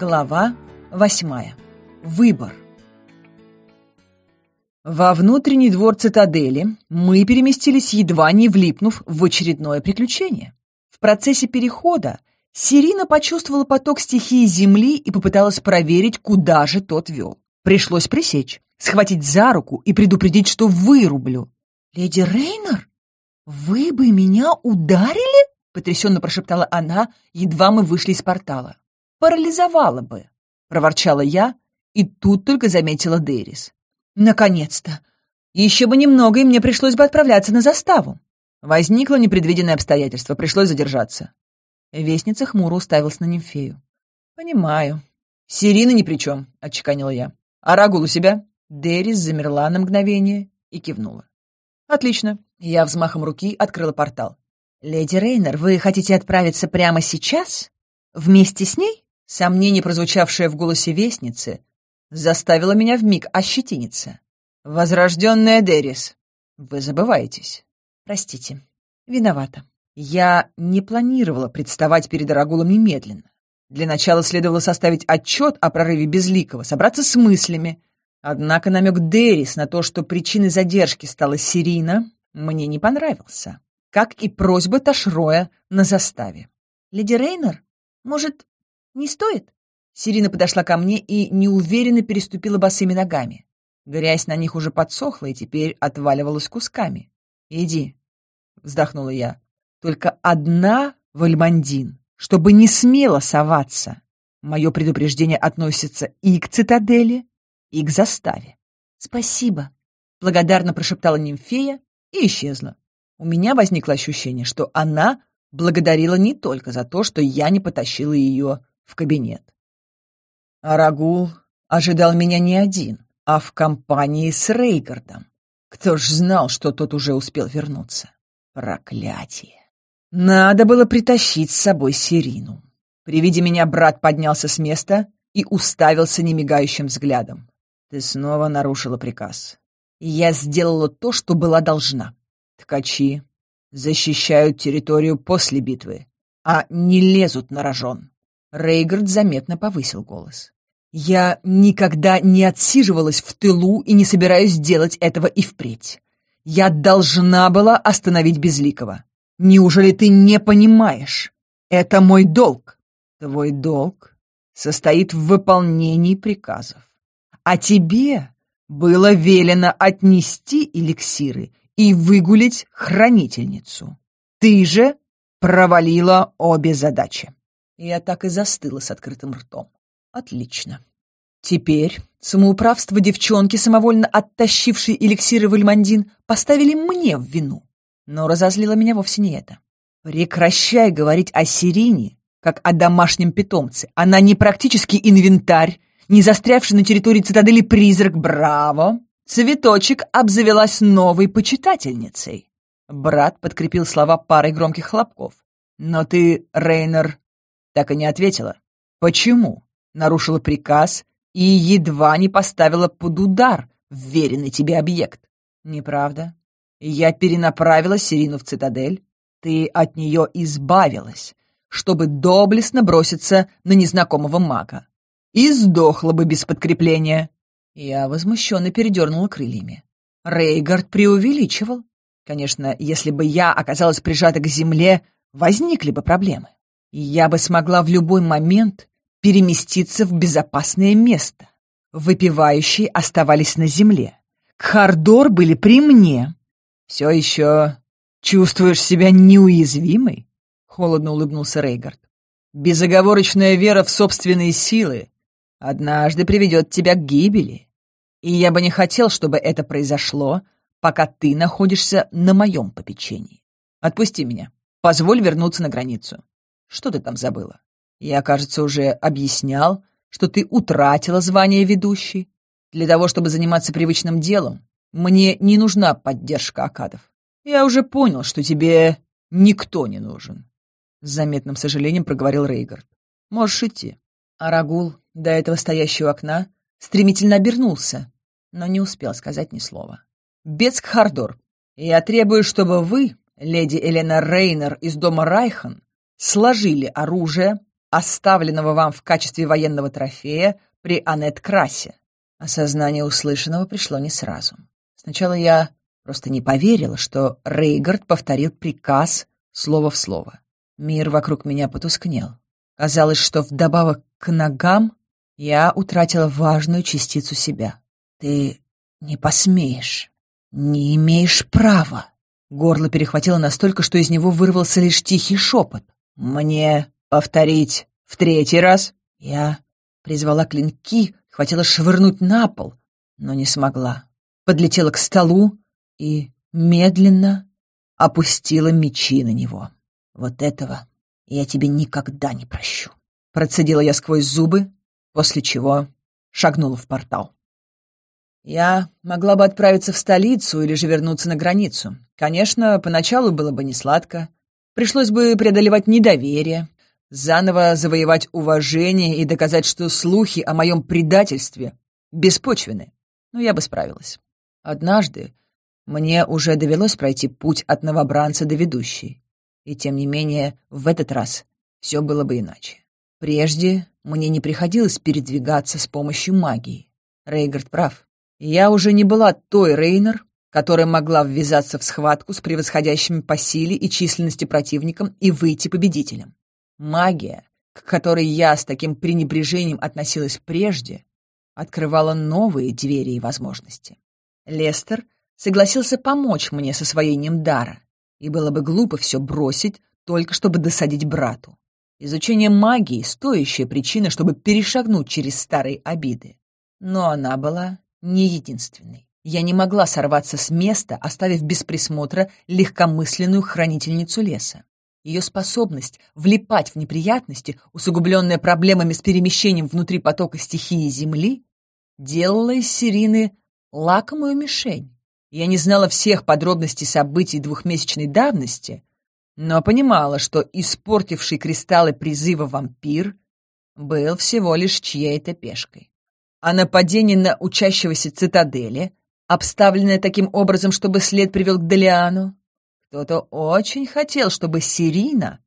Глава восьмая. Выбор. Во внутренний двор цитадели мы переместились, едва не влипнув в очередное приключение. В процессе перехода Сирина почувствовала поток стихии Земли и попыталась проверить, куда же тот вел. Пришлось пресечь, схватить за руку и предупредить, что вырублю. «Леди Рейнер, вы бы меня ударили?» — потрясенно прошептала она, едва мы вышли из портала парализовала бы», — проворчала я, и тут только заметила Дерис. «Наконец-то! Еще бы немного, и мне пришлось бы отправляться на заставу». Возникло непредвиденное обстоятельство, пришлось задержаться. Вестница хмуро уставилась на Нимфею. «Понимаю». «Сирина ни при чем», — отчеканила я. Арагул у себя?» Дерис замерла на мгновение и кивнула. «Отлично». Я взмахом руки открыла портал. «Леди Рейнер, вы хотите отправиться прямо сейчас? Вместе с ней?» Сомнение, прозвучавшее в голосе вестницы, заставило меня вмиг ощетиниться. «Возрожденная Дерис, вы забываетесь. Простите, виновата. Я не планировала представать перед Арагулом немедленно. Для начала следовало составить отчет о прорыве Безликого, собраться с мыслями. Однако намек Дерис на то, что причиной задержки стала Сирина, мне не понравился, как и просьба Ташроя на заставе. «Леди Рейнер, может, «Не стоит?» Сирина подошла ко мне и неуверенно переступила босыми ногами. Грязь на них уже подсохла и теперь отваливалась кусками. «Иди», — вздохнула я, — «только одна вальмандин, чтобы не смело соваться. Мое предупреждение относится и к цитадели, и к заставе». «Спасибо», — благодарно прошептала нимфея и исчезла. У меня возникло ощущение, что она благодарила не только за то, что я не потащила ее в кабинет. Арагул ожидал меня не один, а в компании с Рейгардом. Кто ж знал, что тот уже успел вернуться? Проклятие! Надо было притащить с собой Сирину. При виде меня брат поднялся с места и уставился немигающим взглядом. Ты снова нарушила приказ. Я сделала то, что была должна. Ткачи защищают территорию после битвы, а не лезут на рожон. Рейгард заметно повысил голос. «Я никогда не отсиживалась в тылу и не собираюсь делать этого и впредь. Я должна была остановить Безликого. Неужели ты не понимаешь? Это мой долг». «Твой долг состоит в выполнении приказов. А тебе было велено отнести эликсиры и выгулить хранительницу. Ты же провалила обе задачи». Я так и застыла с открытым ртом. Отлично. Теперь самоуправство девчонки, самовольно оттащившей эликсиры вальмандин, поставили мне в вину. Но разозлило меня вовсе не это. Прекращай говорить о Сирине, как о домашнем питомце. Она не практически инвентарь, не застрявший на территории цитадели призрак. Браво! Цветочек обзавелась новой почитательницей. Брат подкрепил слова парой громких хлопков. Но ты, Рейнер, так и не ответила. Почему? Нарушила приказ и едва не поставила под удар вверенный тебе объект. Неправда. Я перенаправила Сирину в цитадель. Ты от нее избавилась, чтобы доблестно броситься на незнакомого мага. И сдохла бы без подкрепления. Я возмущенно передернула крыльями. Рейгард преувеличивал. Конечно, если бы я оказалась прижата к земле, возникли бы проблемы я бы смогла в любой момент переместиться в безопасное место. Выпивающие оставались на земле. Кхардор были при мне. Все еще чувствуешь себя неуязвимой? Холодно улыбнулся Рейгард. Безоговорочная вера в собственные силы однажды приведет тебя к гибели. И я бы не хотел, чтобы это произошло, пока ты находишься на моем попечении. Отпусти меня. Позволь вернуться на границу. Что ты там забыла? Я, кажется, уже объяснял, что ты утратила звание ведущей. Для того, чтобы заниматься привычным делом, мне не нужна поддержка Акадов. Я уже понял, что тебе никто не нужен. С заметным сожалением проговорил Рейгард. Можешь идти. Арагул, до этого стоящий окна, стремительно обернулся, но не успел сказать ни слова. Бецк Хардор, я требую, чтобы вы, леди Елена Рейнер из дома Райхан, сложили оружие, оставленного вам в качестве военного трофея при Анет Красе. Осознание услышанного пришло не сразу. Сначала я просто не поверила, что Рейгард повторил приказ слово в слово. Мир вокруг меня потускнел. Казалось, что вдобавок к ногам я утратила важную частицу себя. «Ты не посмеешь, не имеешь права!» Горло перехватило настолько, что из него вырвался лишь тихий шепот. «Мне повторить в третий раз?» Я призвала клинки, хотела швырнуть на пол, но не смогла. Подлетела к столу и медленно опустила мечи на него. «Вот этого я тебе никогда не прощу!» Процедила я сквозь зубы, после чего шагнула в портал. Я могла бы отправиться в столицу или же вернуться на границу. Конечно, поначалу было бы не сладко, Пришлось бы преодолевать недоверие, заново завоевать уважение и доказать, что слухи о моем предательстве беспочвены. Но я бы справилась. Однажды мне уже довелось пройти путь от новобранца до ведущей. И тем не менее, в этот раз все было бы иначе. Прежде мне не приходилось передвигаться с помощью магии. Рейгард прав. Я уже не была той Рейнер, которая могла ввязаться в схватку с превосходящими по силе и численности противником и выйти победителем. Магия, к которой я с таким пренебрежением относилась прежде, открывала новые двери и возможности. Лестер согласился помочь мне с освоением дара, и было бы глупо все бросить, только чтобы досадить брату. Изучение магии — стоящая причина, чтобы перешагнуть через старые обиды. Но она была не единственной. Я не могла сорваться с места, оставив без присмотра легкомысленную хранительницу леса. Ее способность влипать в неприятности, усугубленная проблемами с перемещением внутри потока стихии Земли, делала из Сирины лакомую мишень. Я не знала всех подробностей событий двухмесячной давности, но понимала, что испортивший кристаллы призыва вампир был всего лишь чьей-то пешкой. а нападение на учащегося цитадели обставленное таким образом, чтобы след привел к Делиану. Кто-то очень хотел, чтобы Сирина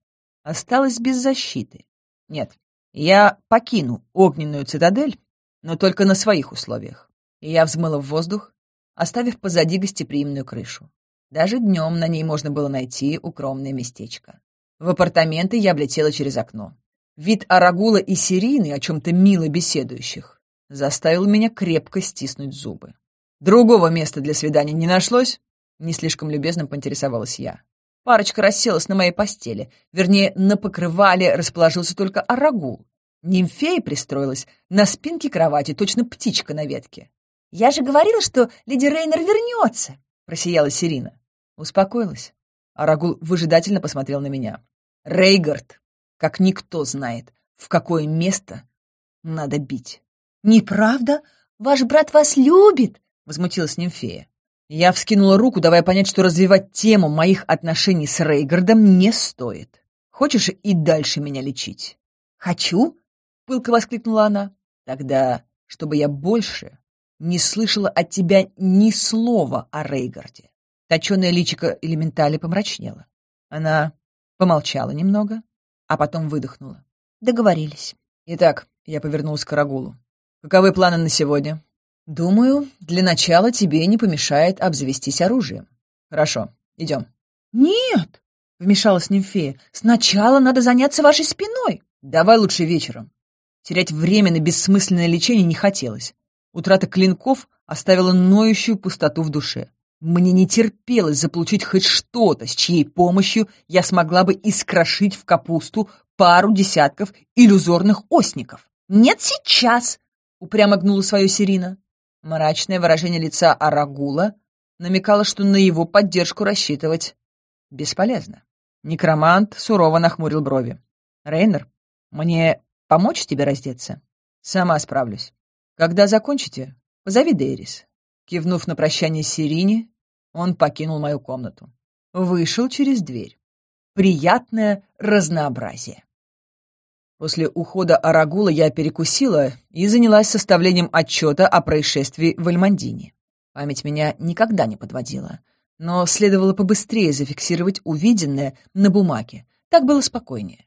осталась без защиты. Нет, я покину огненную цитадель, но только на своих условиях. И я взмыла в воздух, оставив позади гостеприимную крышу. Даже днем на ней можно было найти укромное местечко. В апартаменты я облетела через окно. Вид Арагула и Сирины, о чем-то мило беседующих, заставил меня крепко стиснуть зубы. «Другого места для свидания не нашлось?» Не слишком любезно поинтересовалась я. Парочка расселась на моей постели. Вернее, на покрывале расположился только арагул. Нимфея пристроилась на спинке кровати, точно птичка на ветке. «Я же говорила, что леди Рейнер вернется!» — просияла Сирина. Успокоилась. Арагул выжидательно посмотрел на меня. «Рейгард, как никто знает, в какое место надо бить». «Неправда? Ваш брат вас любит!» — возмутилась нимфея. Я вскинула руку, давая понять, что развивать тему моих отношений с Рейгардом не стоит. Хочешь и дальше меня лечить? «Хочу?» — пылко воскликнула она. «Тогда, чтобы я больше не слышала от тебя ни слова о Рейгарде». Точеное личико элементали помрачнело. Она помолчала немного, а потом выдохнула. «Договорились». «Итак», — я повернулась к Карагулу. «Каковы планы на сегодня?» «Думаю, для начала тебе не помешает обзавестись оружием. Хорошо, идем». «Нет!» — вмешалась нимфея. «Сначала надо заняться вашей спиной». «Давай лучше вечером». Терять время на бессмысленное лечение не хотелось. Утрата клинков оставила ноющую пустоту в душе. Мне не терпелось заполучить хоть что-то, с чьей помощью я смогла бы искрошить в капусту пару десятков иллюзорных осников. «Нет, сейчас!» — упрямо гнула свою Сирина. Мрачное выражение лица Арагула намекало, что на его поддержку рассчитывать бесполезно. Некромант сурово нахмурил брови. «Рейнер, мне помочь тебе раздеться?» «Сама справлюсь. Когда закончите, позови Дейрис». Кивнув на прощание Сирине, он покинул мою комнату. Вышел через дверь. Приятное разнообразие. После ухода Арагула я перекусила и занялась составлением отчета о происшествии в Альмандине. Память меня никогда не подводила, но следовало побыстрее зафиксировать увиденное на бумаге. Так было спокойнее.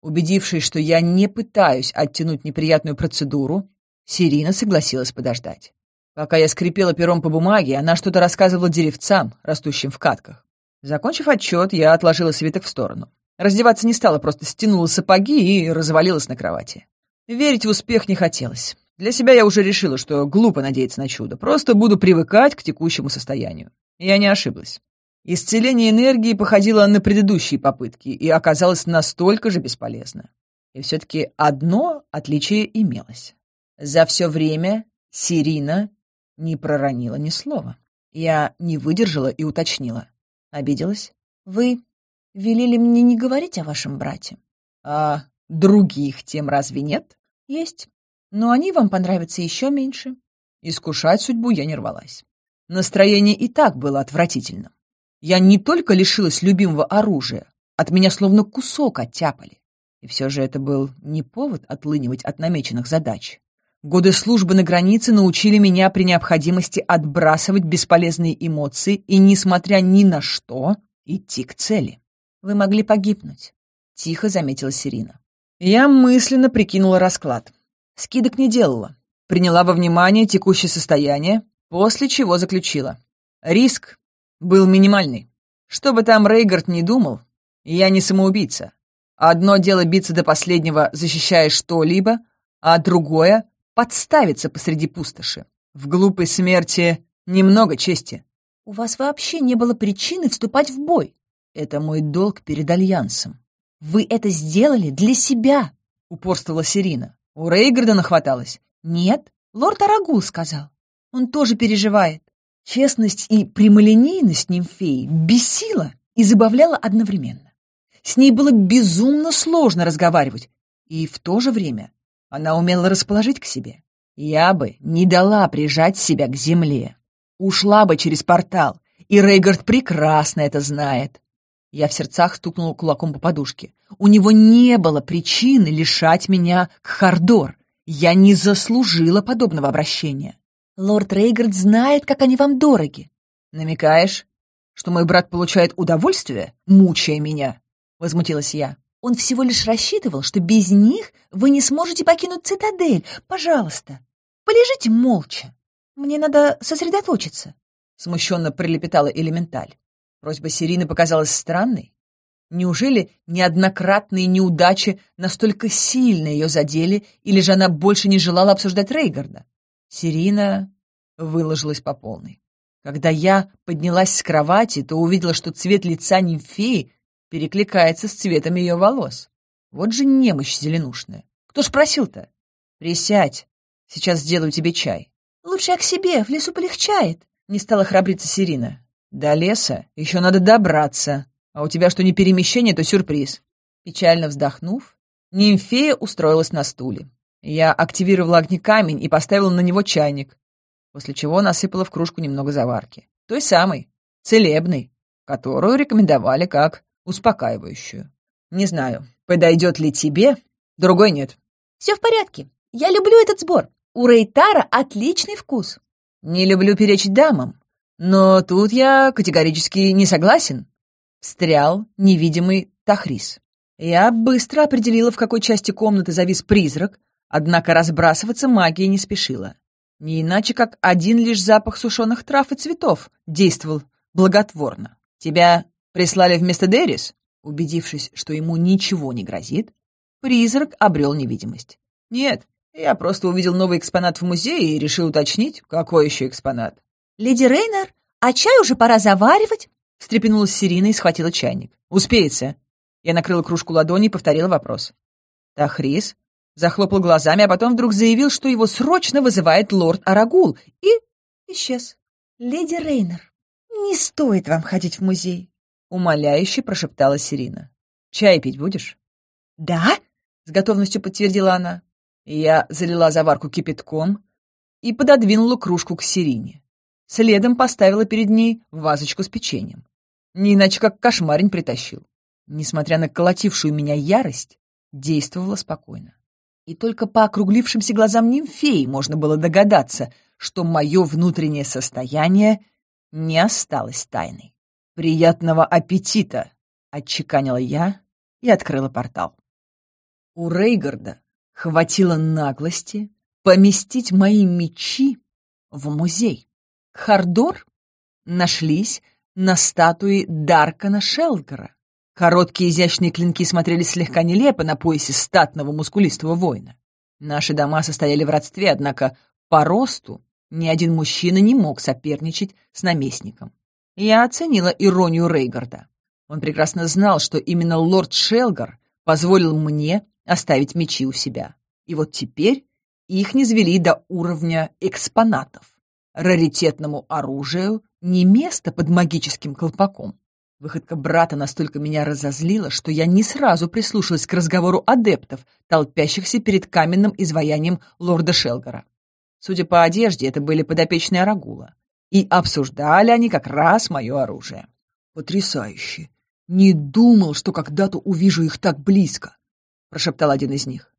Убедившись, что я не пытаюсь оттянуть неприятную процедуру, Сирина согласилась подождать. Пока я скрипела пером по бумаге, она что-то рассказывала деревцам, растущим в катках. Закончив отчет, я отложила свиток в сторону. Раздеваться не стала, просто стянула сапоги и развалилась на кровати. Верить в успех не хотелось. Для себя я уже решила, что глупо надеяться на чудо, просто буду привыкать к текущему состоянию. Я не ошиблась. Исцеление энергии походило на предыдущие попытки и оказалось настолько же бесполезно. И все-таки одно отличие имелось. За все время Сирина не проронила ни слова. Я не выдержала и уточнила. Обиделась? «Вы велели мне не говорить о вашем брате. А других тем разве нет? Есть. Но они вам понравятся еще меньше. Искушать судьбу я не рвалась. Настроение и так было отвратительным. Я не только лишилась любимого оружия, от меня словно кусок оттяпали. И все же это был не повод отлынивать от намеченных задач. Годы службы на границе научили меня при необходимости отбрасывать бесполезные эмоции и, несмотря ни на что, идти к цели. Вы могли погибнуть, тихо заметила Сирина. Я мысленно прикинула расклад. Скидок не делала. Приняла во внимание текущее состояние, после чего заключила. Риск был минимальный. Что бы там Рейгард не думал, я не самоубийца. Одно дело биться до последнего, защищая что-либо, а другое — подставиться посреди пустоши. В глупой смерти немного чести. «У вас вообще не было причины вступать в бой», это мой долг перед Альянсом. Вы это сделали для себя, упорствовала Сирина. У Рейгарда нахваталось. Нет, лорд Арагул сказал. Он тоже переживает. Честность и прямолинейность нимфеи бесила и забавляла одновременно. С ней было безумно сложно разговаривать, и в то же время она умела расположить к себе. Я бы не дала прижать себя к земле. Ушла бы через портал, и Рейгард прекрасно это знает. Я в сердцах стукнул кулаком по подушке. У него не было причины лишать меня кхардор. Я не заслужила подобного обращения. Лорд Рейгард знает, как они вам дороги. Намекаешь, что мой брат получает удовольствие, мучая меня? Возмутилась я. Он всего лишь рассчитывал, что без них вы не сможете покинуть цитадель. Пожалуйста, полежите молча. Мне надо сосредоточиться. Смущенно прилепетала элементаль. Просьба Сирины показалась странной. Неужели неоднократные неудачи настолько сильно ее задели, или же она больше не желала обсуждать Рейгарда? Сирина выложилась по полной. Когда я поднялась с кровати, то увидела, что цвет лица нимфеи перекликается с цветом ее волос. Вот же немощь зеленушная. Кто ж просил-то? Присядь, сейчас сделаю тебе чай. Лучше я к себе, в лесу полегчает, — не стала храбриться Сирина. До леса еще надо добраться, а у тебя что не перемещение, то сюрприз. Печально вздохнув, нимфея устроилась на стуле. Я активировала огнекамень и поставила на него чайник, после чего насыпала в кружку немного заварки. Той самой, целебной, которую рекомендовали как успокаивающую. Не знаю, подойдет ли тебе, другой нет. Все в порядке. Я люблю этот сбор. У Рейтара отличный вкус. Не люблю перечить дамам, но тут я категорически не согласен. Встрял невидимый Тахрис. Я быстро определила, в какой части комнаты завис призрак, однако разбрасываться магией не спешила. Не иначе, как один лишь запах сушеных трав и цветов действовал благотворно. Тебя прислали вместо Деррис? Убедившись, что ему ничего не грозит, призрак обрел невидимость. Нет, я просто увидел новый экспонат в музее и решил уточнить, какой еще экспонат. «Леди Рейнер, а чай уже пора заваривать?» — встрепенулась Сирина и схватила чайник. «Успеется!» Я накрыла кружку ладони и повторила вопрос. Тахрис захлопал глазами, а потом вдруг заявил, что его срочно вызывает лорд Арагул, и исчез. «Леди Рейнер, не стоит вам ходить в музей!» — умоляюще прошептала Сирина. «Чай пить будешь?» «Да!» — с готовностью подтвердила она. Я залила заварку кипятком и пододвинула кружку к Сирине. Следом поставила перед ней вазочку с печеньем. Не иначе как кошмарень притащил. Несмотря на колотившую меня ярость, действовала спокойно. И только по округлившимся глазам нимфеи можно было догадаться, что мое внутреннее состояние не осталось тайной. «Приятного аппетита!» — отчеканила я и открыла портал. У Рейгарда хватило наглости поместить мои мечи в музей. Хардор нашлись на статуе Даркана Шелгара. Короткие изящные клинки смотрелись слегка нелепо на поясе статного мускулистого воина. Наши дома состояли в родстве, однако по росту ни один мужчина не мог соперничать с наместником. Я оценила иронию Рейгарда. Он прекрасно знал, что именно лорд Шелгар позволил мне оставить мечи у себя. И вот теперь их низвели до уровня экспонатов раритетному оружию не место под магическим колпаком. Выходка брата настолько меня разозлила, что я не сразу прислушалась к разговору адептов, толпящихся перед каменным изваянием лорда Шелгора. Судя по одежде, это были подопечные Арагула. И обсуждали они как раз мое оружие. «Потрясающе! Не думал, что когда-то увижу их так близко!» — прошептал один из них.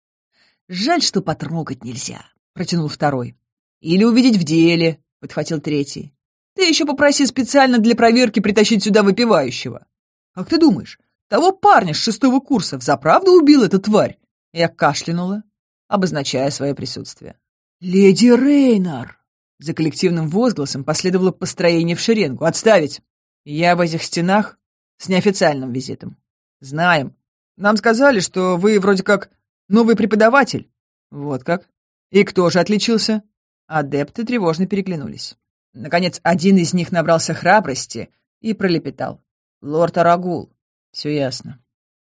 «Жаль, что потрогать нельзя», — протянул второй. «Или увидеть в деле», — подхватил третий. «Ты еще попроси специально для проверки притащить сюда выпивающего. Как ты думаешь, того парня с шестого курса взаправду убил эта тварь?» Я кашлянула, обозначая свое присутствие. «Леди Рейнар!» За коллективным возгласом последовало построение в шеренгу. «Отставить! Я в этих стенах с неофициальным визитом. Знаем. Нам сказали, что вы вроде как новый преподаватель. Вот как. И кто же отличился? Адепты тревожно переглянулись. Наконец, один из них набрался храбрости и пролепетал. «Лорд Арагул». «Все ясно.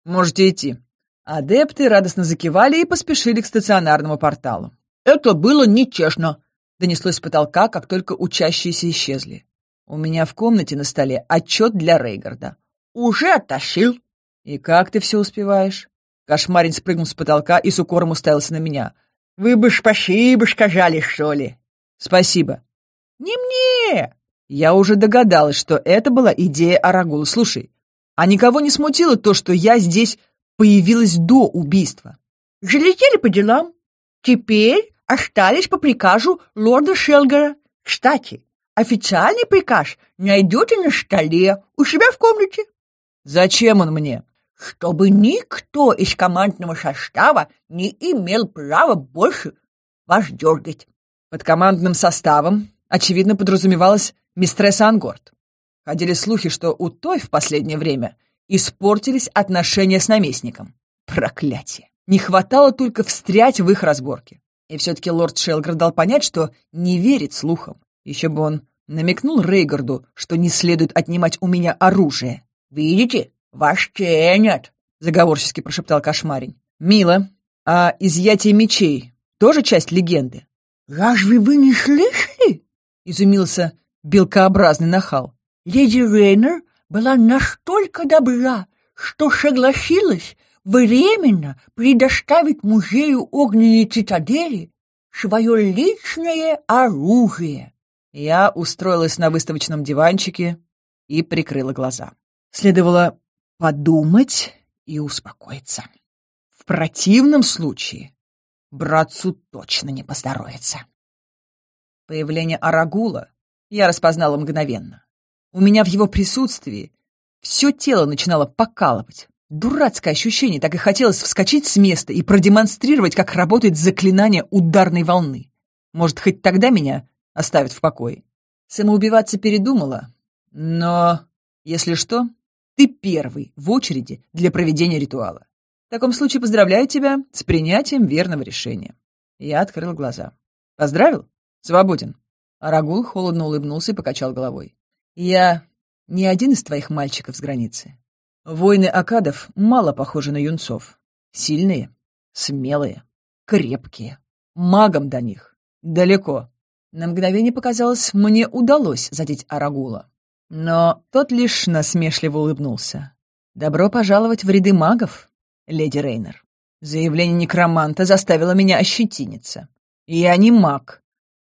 Можете идти». Адепты радостно закивали и поспешили к стационарному порталу. «Это было нечестно», — донеслось с потолка, как только учащиеся исчезли. «У меня в комнате на столе отчет для Рейгарда». «Уже оттащил». «И как ты все успеваешь?» Кошмарин спрыгнул с потолка и с укором уставился на меня. Вы бы ж пошибы сказали, что ли? Спасибо. Не мне! Я уже догадалась, что это была идея Арагула. Слушай, а никого не смутило то, что я здесь появилась до убийства? Залетели по делам. Теперь остались по приказу лорда Шелгера. Кстати, официальный приказ найдете на столе у себя в комнате. Зачем он мне? чтобы никто из командного состава не имел права больше вас дергать. Под командным составом, очевидно, подразумевалась мистресс Ангорд. Ходили слухи, что у той в последнее время испортились отношения с наместником. Проклятие! Не хватало только встрять в их разборке. И все-таки лорд Шелгар дал понять, что не верит слухам. Еще бы он намекнул Рейгарду, что не следует отнимать у меня оружие. «Видите, «Ваш кенят!» — заговорчески прошептал кошмарень. «Мило. А изъятие мечей тоже часть легенды?» «Разве вы не слышали?» — изумился белкообразный нахал. «Леди Рейнер была настолько добра, что согласилась временно предоставить музею огненной цитадели свое личное оружие. Я устроилась на выставочном диванчике и прикрыла глаза. Следовало подумать и успокоиться. В противном случае братцу точно не поздоровится. Появление Арагула я распознала мгновенно. У меня в его присутствии все тело начинало покалывать. Дурацкое ощущение, так и хотелось вскочить с места и продемонстрировать, как работает заклинание ударной волны. Может, хоть тогда меня оставят в покое. Самоубиваться передумала, но, если что, ты первый в очереди для проведения ритуала. В таком случае поздравляю тебя с принятием верного решения. Я открыл глаза. Поздравил? Свободен. Арагул холодно улыбнулся и покачал головой. Я не один из твоих мальчиков с границы. Воины Акадов мало похожи на юнцов. Сильные, смелые, крепкие. Магом до них. Далеко. На мгновение показалось, мне удалось задеть Арагула. Но тот лишь насмешливо улыбнулся. «Добро пожаловать в ряды магов, леди Рейнер. Заявление некроманта заставило меня ощетиниться. Я не маг.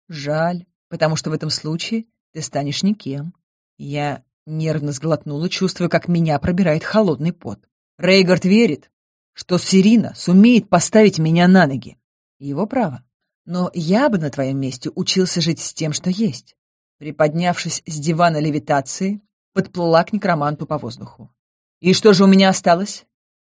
Жаль, потому что в этом случае ты станешь никем». Я нервно сглотнула, чувствуя, как меня пробирает холодный пот. Рейгард верит, что Сирина сумеет поставить меня на ноги. Его право. Но я бы на твоем месте учился жить с тем, что есть приподнявшись с дивана левитации, подплыла к некроманту по воздуху. «И что же у меня осталось?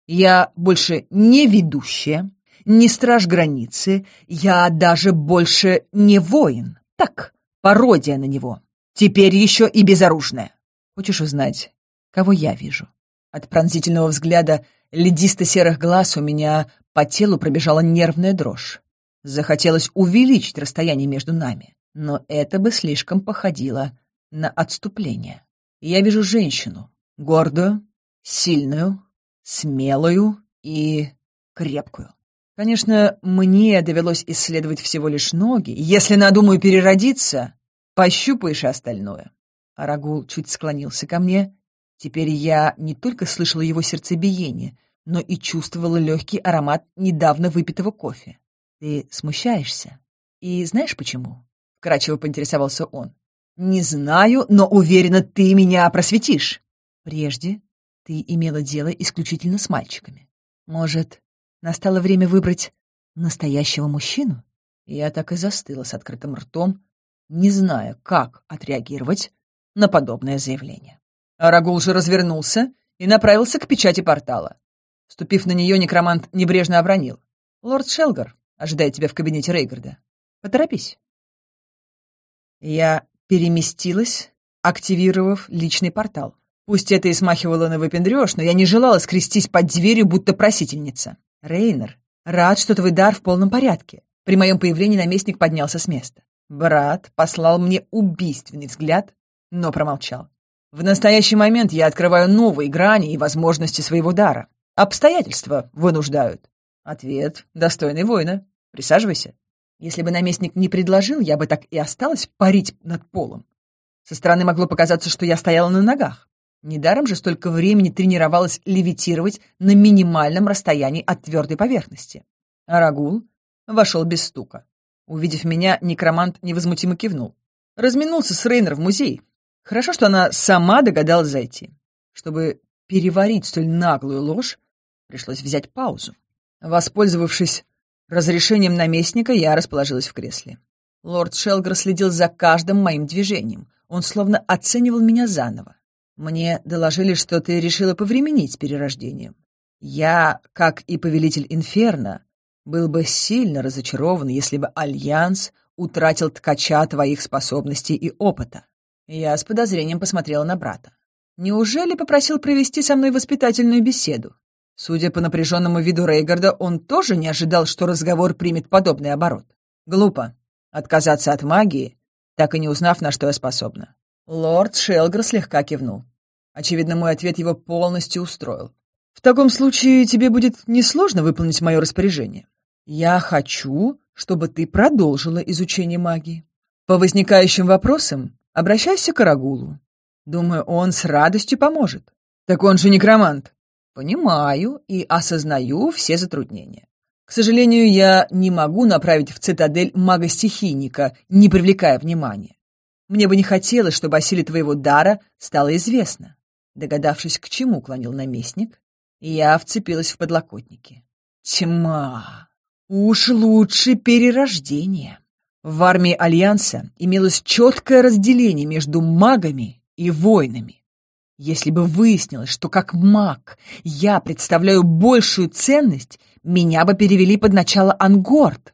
Я больше не ведущая, не страж границы, я даже больше не воин. Так, пародия на него. Теперь еще и безоружная. Хочешь узнать, кого я вижу?» От пронзительного взгляда ледисто-серых глаз у меня по телу пробежала нервная дрожь. Захотелось увеличить расстояние между нами но это бы слишком походило на отступление. Я вижу женщину, гордую, сильную, смелую и крепкую. Конечно, мне довелось исследовать всего лишь ноги. Если надумаю переродиться, пощупаешь и остальное. Арагул чуть склонился ко мне. Теперь я не только слышала его сердцебиение, но и чувствовала легкий аромат недавно выпитого кофе. Ты смущаешься. И знаешь почему? вкрадчиво поинтересовался он. «Не знаю, но уверена, ты меня просветишь. Прежде ты имела дело исключительно с мальчиками. Может, настало время выбрать настоящего мужчину?» Я так и застыла с открытым ртом, не зная, как отреагировать на подобное заявление. Арагул же развернулся и направился к печати портала. Вступив на нее, некромант небрежно обронил. «Лорд Шелгар ожидает тебя в кабинете Рейгарда. Поторопись». Я переместилась, активировав личный портал. Пусть это и смахивало на выпендреж, но я не желала скрестись под дверью, будто просительница. «Рейнер, рад, что твой дар в полном порядке». При моем появлении наместник поднялся с места. Брат послал мне убийственный взгляд, но промолчал. «В настоящий момент я открываю новые грани и возможности своего дара. Обстоятельства вынуждают». Ответ достойный воина. Присаживайся. Если бы наместник не предложил, я бы так и осталась парить над полом. Со стороны могло показаться, что я стояла на ногах. Недаром же столько времени тренировалась левитировать на минимальном расстоянии от твердой поверхности. Арагул вошел без стука. Увидев меня, некромант невозмутимо кивнул. Разминулся с Рейнер в музей. Хорошо, что она сама догадалась зайти. Чтобы переварить столь наглую ложь, пришлось взять паузу. Воспользовавшись Разрешением наместника я расположилась в кресле. Лорд Шелгр следил за каждым моим движением. Он словно оценивал меня заново. Мне доложили, что ты решила повременить с перерождением. Я, как и повелитель Инферно, был бы сильно разочарован, если бы Альянс утратил ткача твоих способностей и опыта. Я с подозрением посмотрела на брата. Неужели попросил провести со мной воспитательную беседу? Судя по напряженному виду Рейгарда, он тоже не ожидал, что разговор примет подобный оборот. Глупо. Отказаться от магии, так и не узнав, на что я способна. Лорд Шелгр слегка кивнул. Очевидно, мой ответ его полностью устроил. «В таком случае тебе будет несложно выполнить мое распоряжение. Я хочу, чтобы ты продолжила изучение магии. По возникающим вопросам обращайся к Арагулу. Думаю, он с радостью поможет». «Так он же некромант», Понимаю и осознаю все затруднения. К сожалению, я не могу направить в цитадель мага-стихийника, не привлекая внимания. Мне бы не хотелось, чтобы о силе твоего дара стало известно. Догадавшись, к чему клонил наместник, я вцепилась в подлокотники. Тьма! Уж лучше перерождение. В армии Альянса имелось четкое разделение между магами и воинами. Если бы выяснилось, что как маг я представляю большую ценность, меня бы перевели под начало Ангорд.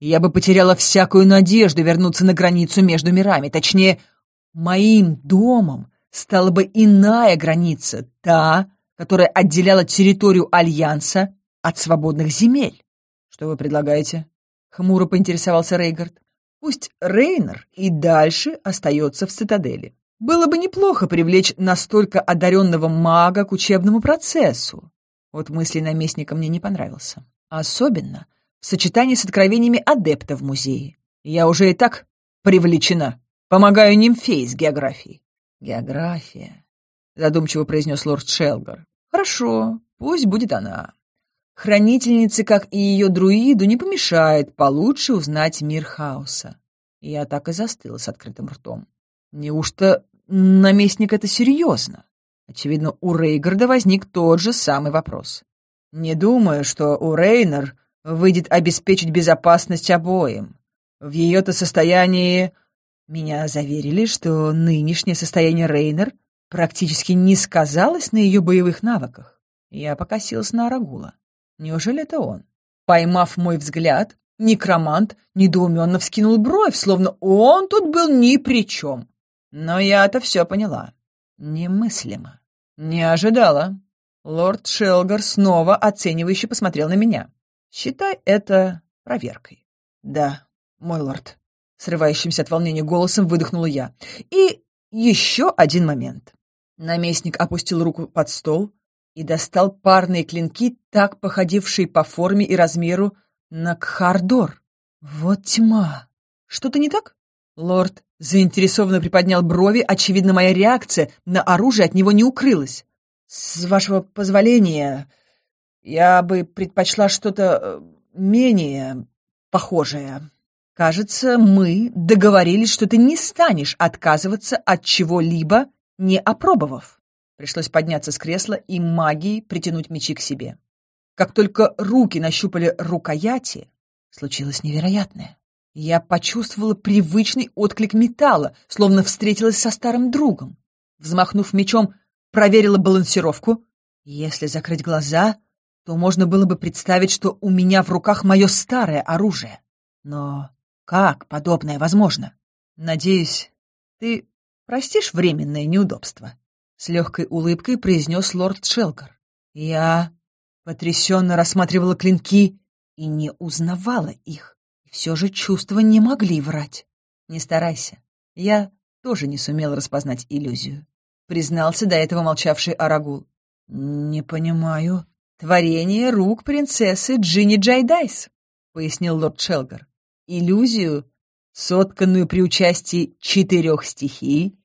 Я бы потеряла всякую надежду вернуться на границу между мирами. Точнее, моим домом стала бы иная граница, та, которая отделяла территорию Альянса от свободных земель. «Что вы предлагаете?» — хмуро поинтересовался Рейгард. «Пусть Рейнер и дальше остается в цитадели. Было бы неплохо привлечь настолько одаренного мага к учебному процессу. Вот мысли наместника мне не понравился. Особенно в сочетании с откровениями адепта в музее. Я уже и так привлечена. Помогаю нимфей с географией. География, задумчиво произнес лорд Шелгар. Хорошо, пусть будет она. Хранительнице, как и ее друиду, не помешает получше узнать мир хаоса. Я так и застыла с открытым ртом. Неужто Наместник это серьезно. Очевидно, у Рейгарда возник тот же самый вопрос. Не думаю, что у Рейнер выйдет обеспечить безопасность обоим. В ее-то состоянии... Меня заверили, что нынешнее состояние Рейнер практически не сказалось на ее боевых навыках. Я покосился на Арагула. Неужели это он? Поймав мой взгляд, некромант недоуменно вскинул бровь, словно он тут был ни при чем. Но я-то все поняла. Немыслимо. Не ожидала. Лорд Шелгар снова оценивающе посмотрел на меня. Считай это проверкой. Да, мой лорд. Срывающимся от волнения голосом выдохнула я. И еще один момент. Наместник опустил руку под стол и достал парные клинки, так походившие по форме и размеру на кхардор. Вот тьма. Что-то не так? Лорд заинтересованно приподнял брови, очевидно, моя реакция на оружие от него не укрылась. «С вашего позволения, я бы предпочла что-то э, менее похожее. Кажется, мы договорились, что ты не станешь отказываться от чего-либо, не опробовав». Пришлось подняться с кресла и магией притянуть мечи к себе. Как только руки нащупали рукояти, случилось невероятное. Я почувствовала привычный отклик металла, словно встретилась со старым другом. Взмахнув мечом, проверила балансировку. Если закрыть глаза, то можно было бы представить, что у меня в руках мое старое оружие. Но как подобное возможно? Надеюсь, ты простишь временное неудобство? С легкой улыбкой произнес лорд Шелкар. Я потрясенно рассматривала клинки и не узнавала их. Все же чувства не могли врать. Не старайся. Я тоже не сумел распознать иллюзию. Признался до этого молчавший Арагул. «Не понимаю». «Творение рук принцессы Джинни Джайдайс», — пояснил лорд Шелгар. «Иллюзию, сотканную при участии четырех стихий,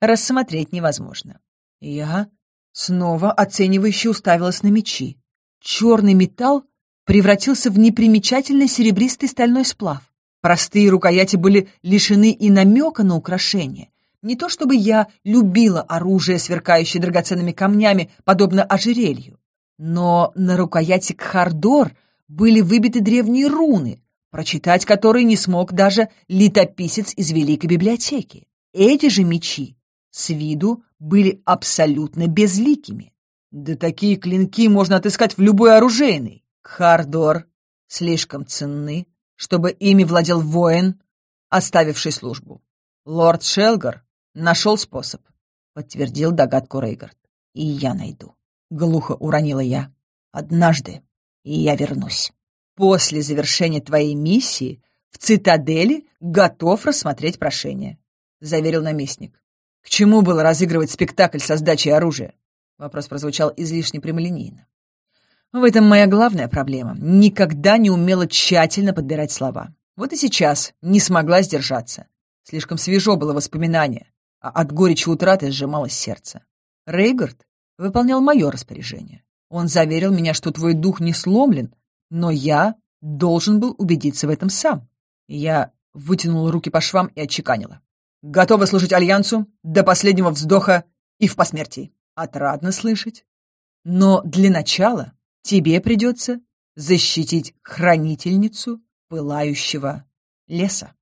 рассмотреть невозможно». Я снова оценивающе уставилась на мечи. Черный металл превратился в непримечательный серебристый стальной сплав. Простые рукояти были лишены и намека на украшение. Не то чтобы я любила оружие, сверкающее драгоценными камнями, подобно ожерелью, но на рукояти Кхардор были выбиты древние руны, прочитать которые не смог даже летописец из Великой библиотеки. Эти же мечи с виду были абсолютно безликими. Да такие клинки можно отыскать в любой оружейной. Кхардор слишком ценны, чтобы ими владел воин, оставивший службу. Лорд Шелгар нашел способ, подтвердил догадку Рейгард. И я найду. Глухо уронила я. Однажды, и я вернусь. После завершения твоей миссии в цитадели готов рассмотреть прошение, заверил наместник. К чему было разыгрывать спектакль со сдачей оружия? Вопрос прозвучал излишне прямолинейно. В этом моя главная проблема. Никогда не умела тщательно подбирать слова. Вот и сейчас не смогла сдержаться. Слишком свежо было воспоминание, а от горечи утраты сжималось сердце. Рейгард выполнял мое распоряжение. Он заверил меня, что твой дух не сломлен, но я должен был убедиться в этом сам. Я вытянула руки по швам и отчеканила. Готова служить Альянсу до последнего вздоха и в посмертии. Отрадно слышать. Но для начала тебе придется защитить хранительницу пылающего леса.